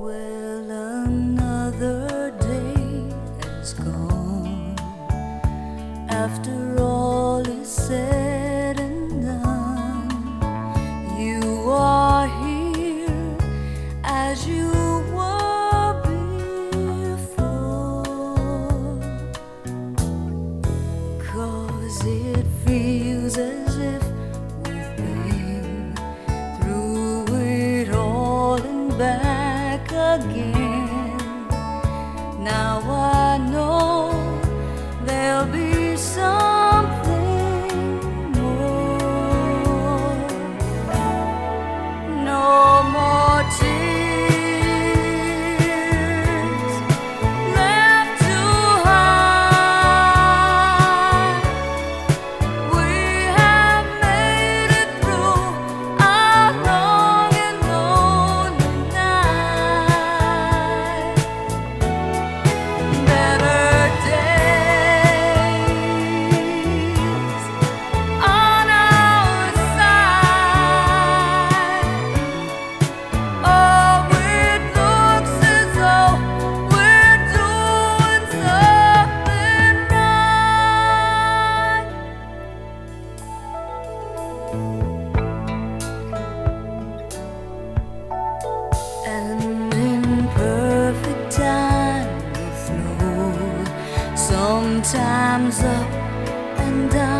Well, another day has gone after all. Now I know Sometimes up and down